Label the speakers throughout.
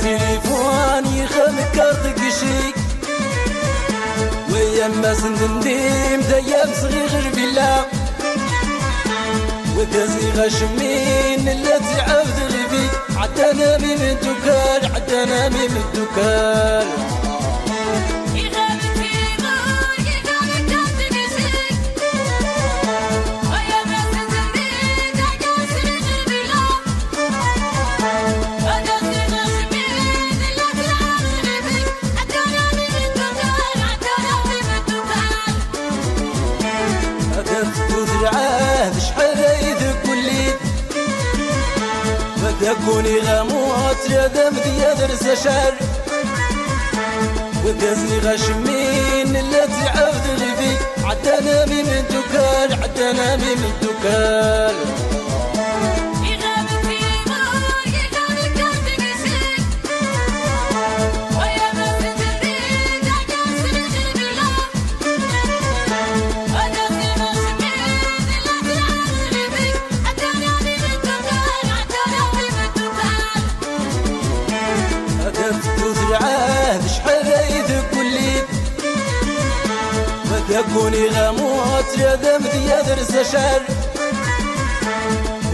Speaker 1: يخام التليفون يخام ويا ما ويما سندنديم دايم صغير بلا وكازي غشمين التي عبد غبي عدنا من الدكان عدنا من الدكان يكوني غموت يا دم يا درس شر ودزني غشمين التي عفت غبي عدنا من تكال عدنا من تكال تكوني غموت يا دم يا درس شر.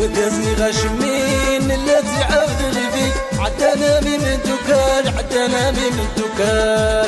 Speaker 1: وكازني غشمين التي عبد غبي عدنا من الدكان، عدنا من الدكان.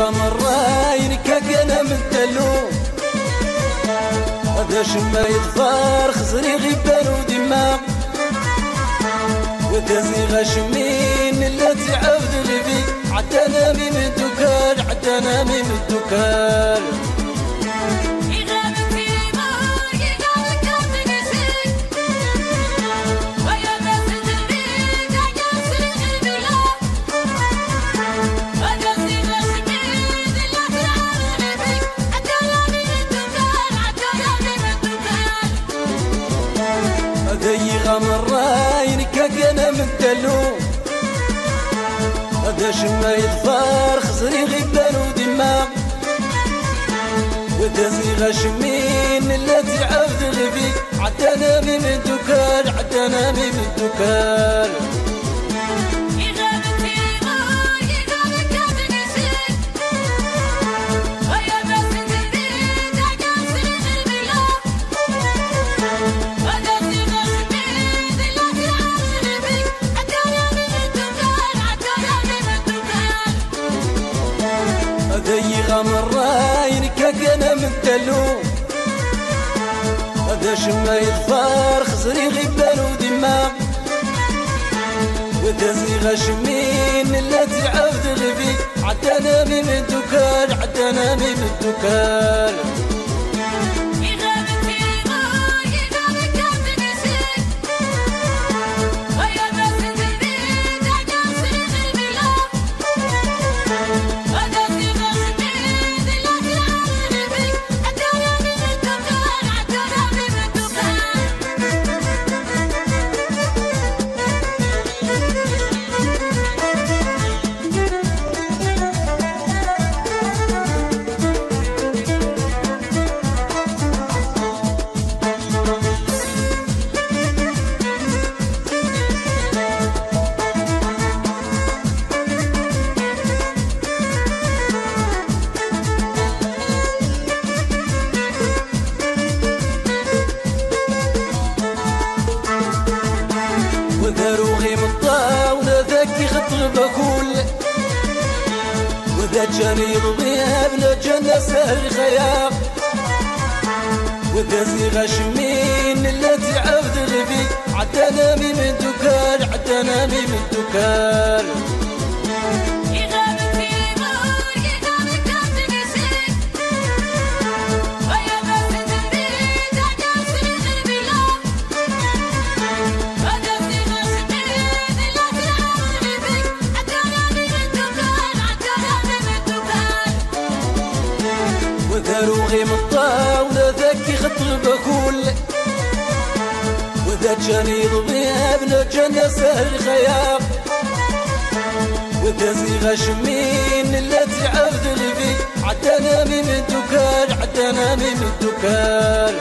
Speaker 1: غمراين كاكنا من تلو هذا شما يظفر خزري غيبان ودماغ وتزي غشمين التي عبد غبي عدنا من غمراين كاكنا من تلو هذا شما يدفار خزري غيبان ودماغ وتزني غشمين التي عبد غبي عدنا من الدكان عدنا من الدكان. كاكنا هذا شما يظفر خزري غيبان ودماغ وتزني غشمين التي عاود غبي. عدنا من الدكان عدنا من الدكان. وذا جاني ضبيب لجنة سهل خيام وكازي غشمين التي عبد غبي. عدنا من دكان، عدنا من دكان. وذارو غيم الطاولة ذاك يخطر بكل وذا جاني ضبيب نجانا سهل وذا زيغة شمين التي عبد الفي عدنا من دكان عدنا من دكان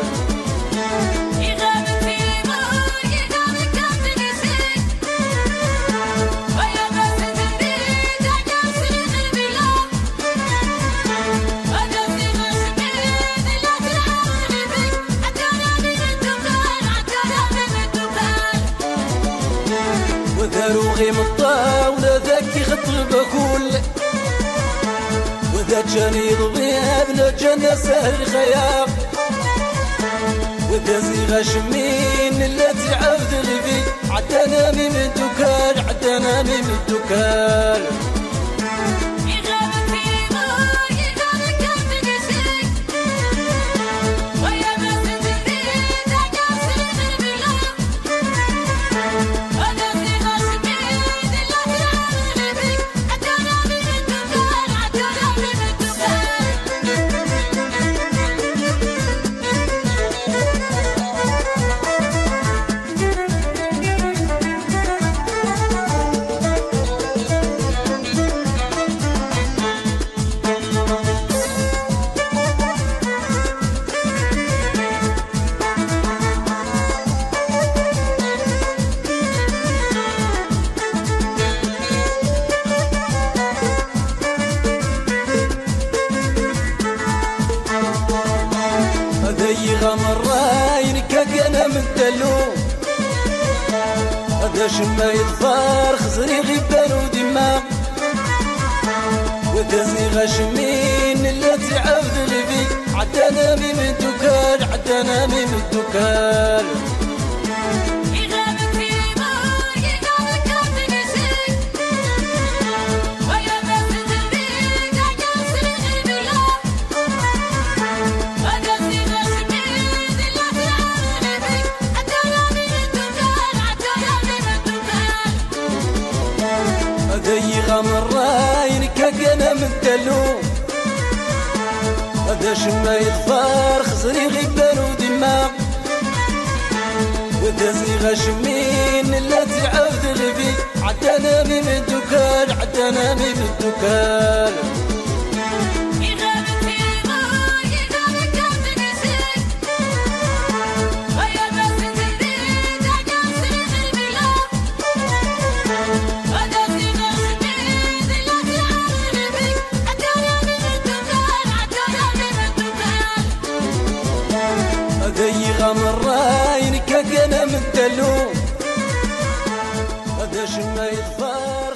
Speaker 1: غيم الطاولة ذاك يخطب كل وذا جاني ضبيب نجانا سهل خيام وذا زيغة شمين التي عبد الفي عدنا من الدكان عدنا من الدكان. هذا شما يظفر خزري غيبان ودماغ وذا زي غشمين التي عبد الفي عدنا من الدكال عدنا من الدكال خمرين يغمر كاكنا من الدلو هذا شما يظفر خزري غيبان ودماغ ودازي غشمين لا تعاود الفي عدنا من دكان عدنا من دكان هذا يغمر راين هذا شما يظفر